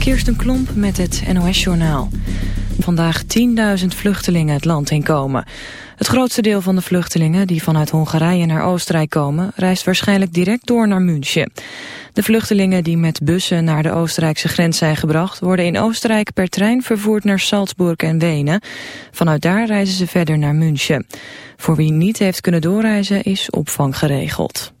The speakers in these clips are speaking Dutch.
Kirsten Klomp met het NOS-journaal. Vandaag 10.000 vluchtelingen het land inkomen. Het grootste deel van de vluchtelingen die vanuit Hongarije naar Oostenrijk komen... reist waarschijnlijk direct door naar München. De vluchtelingen die met bussen naar de Oostenrijkse grens zijn gebracht... worden in Oostenrijk per trein vervoerd naar Salzburg en Wenen. Vanuit daar reizen ze verder naar München. Voor wie niet heeft kunnen doorreizen is opvang geregeld.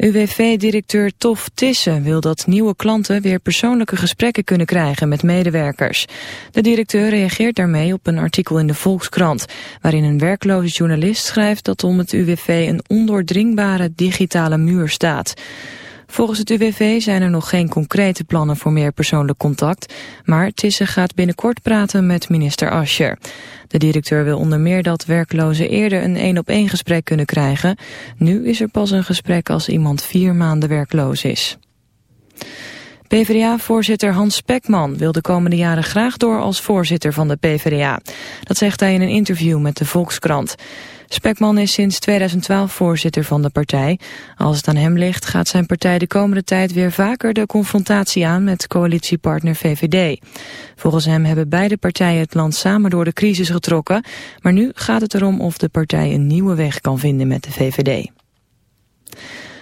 UWV-directeur Tof Tissen wil dat nieuwe klanten weer persoonlijke gesprekken kunnen krijgen met medewerkers. De directeur reageert daarmee op een artikel in de Volkskrant, waarin een werkloze journalist schrijft dat om het UWV een ondoordringbare digitale muur staat. Volgens het UWV zijn er nog geen concrete plannen voor meer persoonlijk contact, maar Tisse gaat binnenkort praten met minister Ascher. De directeur wil onder meer dat werklozen eerder een één-op-één gesprek kunnen krijgen. Nu is er pas een gesprek als iemand vier maanden werkloos is. PvdA-voorzitter Hans Spekman wil de komende jaren graag door als voorzitter van de PvdA. Dat zegt hij in een interview met de Volkskrant. Spekman is sinds 2012 voorzitter van de partij. Als het aan hem ligt gaat zijn partij de komende tijd weer vaker de confrontatie aan met coalitiepartner VVD. Volgens hem hebben beide partijen het land samen door de crisis getrokken, maar nu gaat het erom of de partij een nieuwe weg kan vinden met de VVD.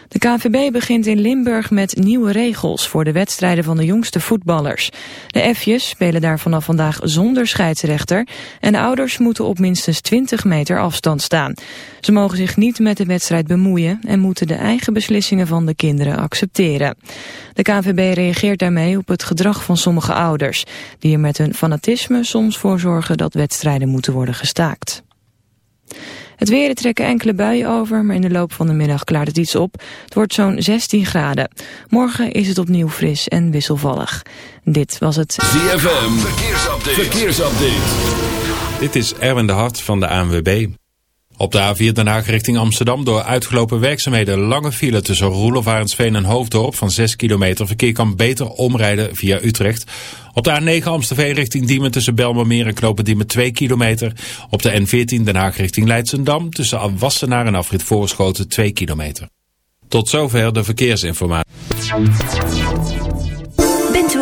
De KNVB begint in Limburg met nieuwe regels voor de wedstrijden van de jongste voetballers. De F'jes spelen daar vanaf vandaag zonder scheidsrechter en de ouders moeten op minstens 20 meter afstand staan. Ze mogen zich niet met de wedstrijd bemoeien en moeten de eigen beslissingen van de kinderen accepteren. De KNVB reageert daarmee op het gedrag van sommige ouders, die er met hun fanatisme soms voor zorgen dat wedstrijden moeten worden gestaakt. Het weer trekken enkele buien over, maar in de loop van de middag klaart het iets op. Het wordt zo'n 16 graden. Morgen is het opnieuw fris en wisselvallig. Dit was het ZFM Verkeersupdate. Verkeersupdate. Dit is Erwin de Hart van de ANWB. Op de A4 Den Haag richting Amsterdam door uitgelopen werkzaamheden lange file tussen Roelof, en Hoofddorp van 6 kilometer. Verkeer kan beter omrijden via Utrecht. Op de A9 Amstelveen richting Diemen tussen Belmermeer en Knopen Diemen 2 kilometer. Op de N14 Den Haag richting Leidsendam tussen Wassenaar en Afrit Voorschoten 2 kilometer. Tot zover de verkeersinformatie.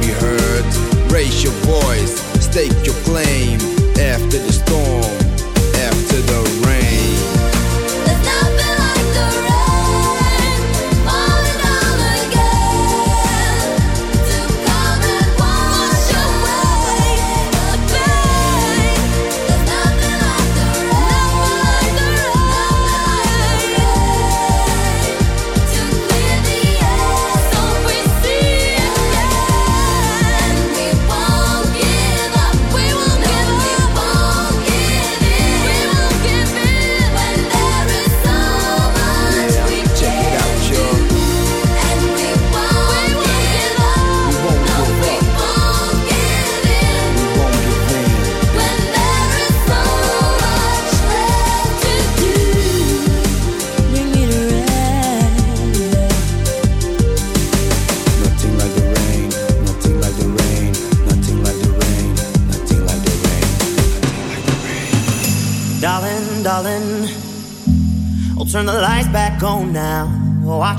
be heard. Raise your voice, stake your claim after this.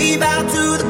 way back to the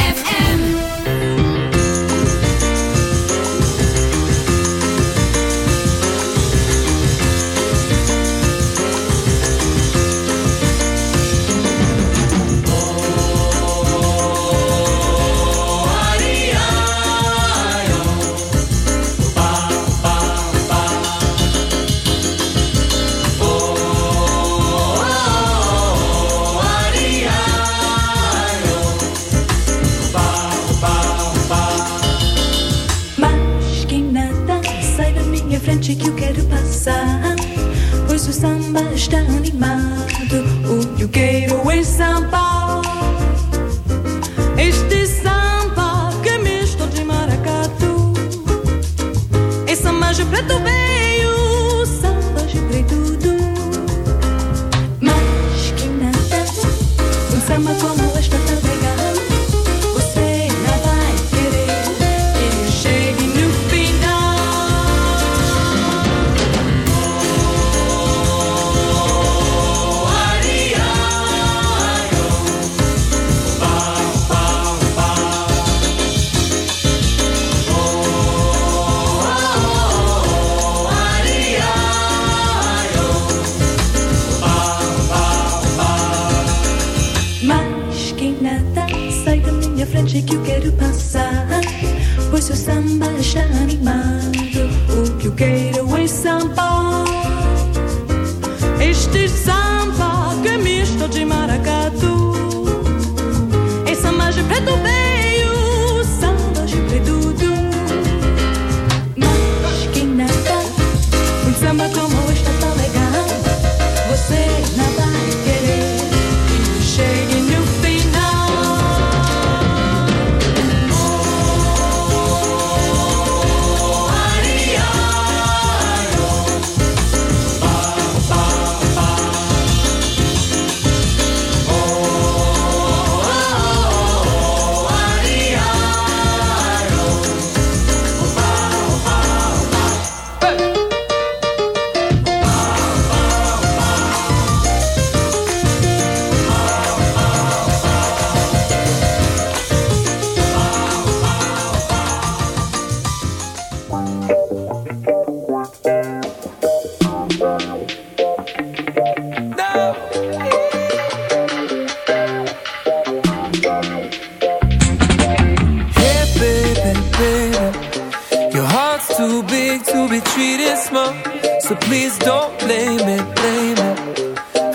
Hey, baby, baby, your heart's too big to be treated small. So please don't blame it, blame it.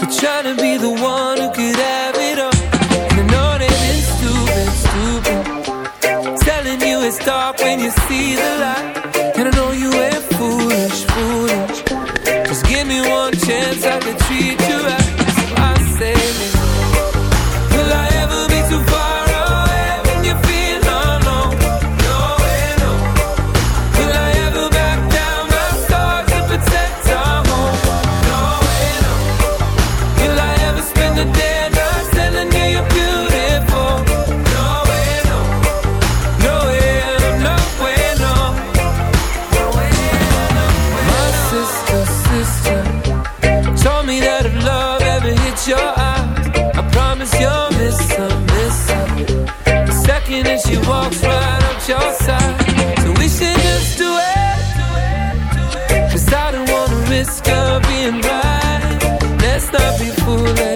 For trying to be the one who could have it all. And I know that it's stupid, stupid. Telling you it's dark when you see the light. And I know you ain't foolish, foolish. Just give me one chance, I could treat feeling right. Let's not be foolish.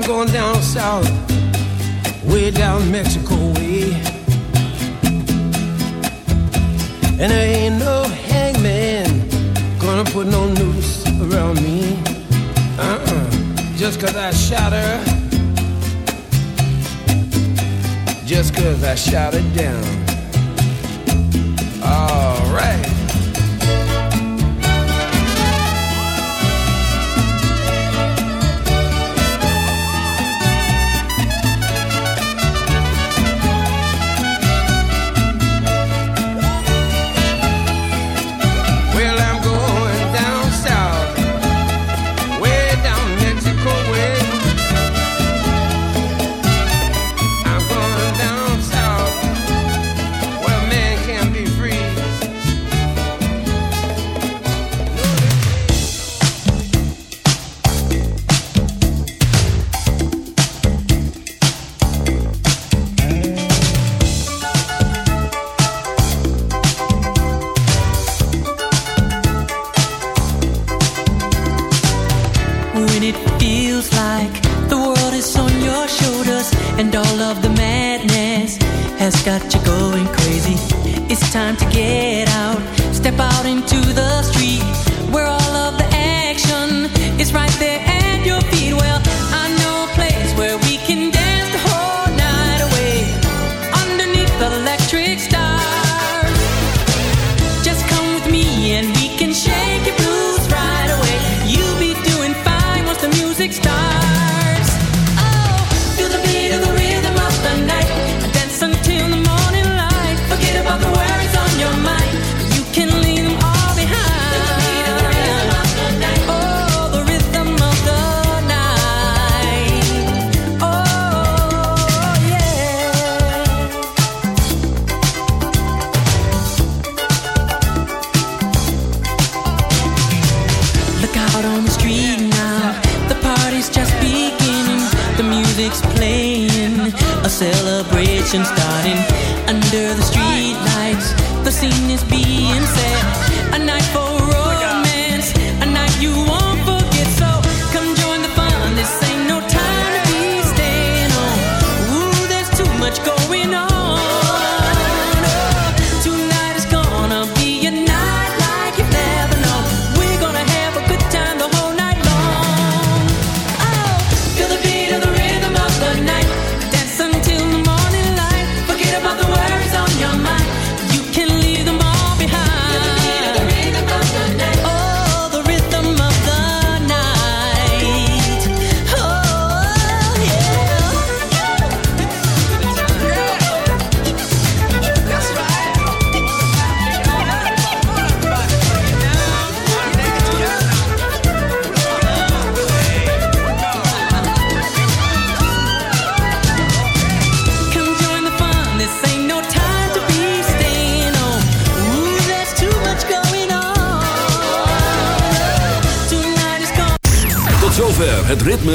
I'm going down south, way down Mexico way. And there ain't no hangman gonna put no noose around me. Uh-uh, just cause I shot her. Just cause I shot her down. Alright. time to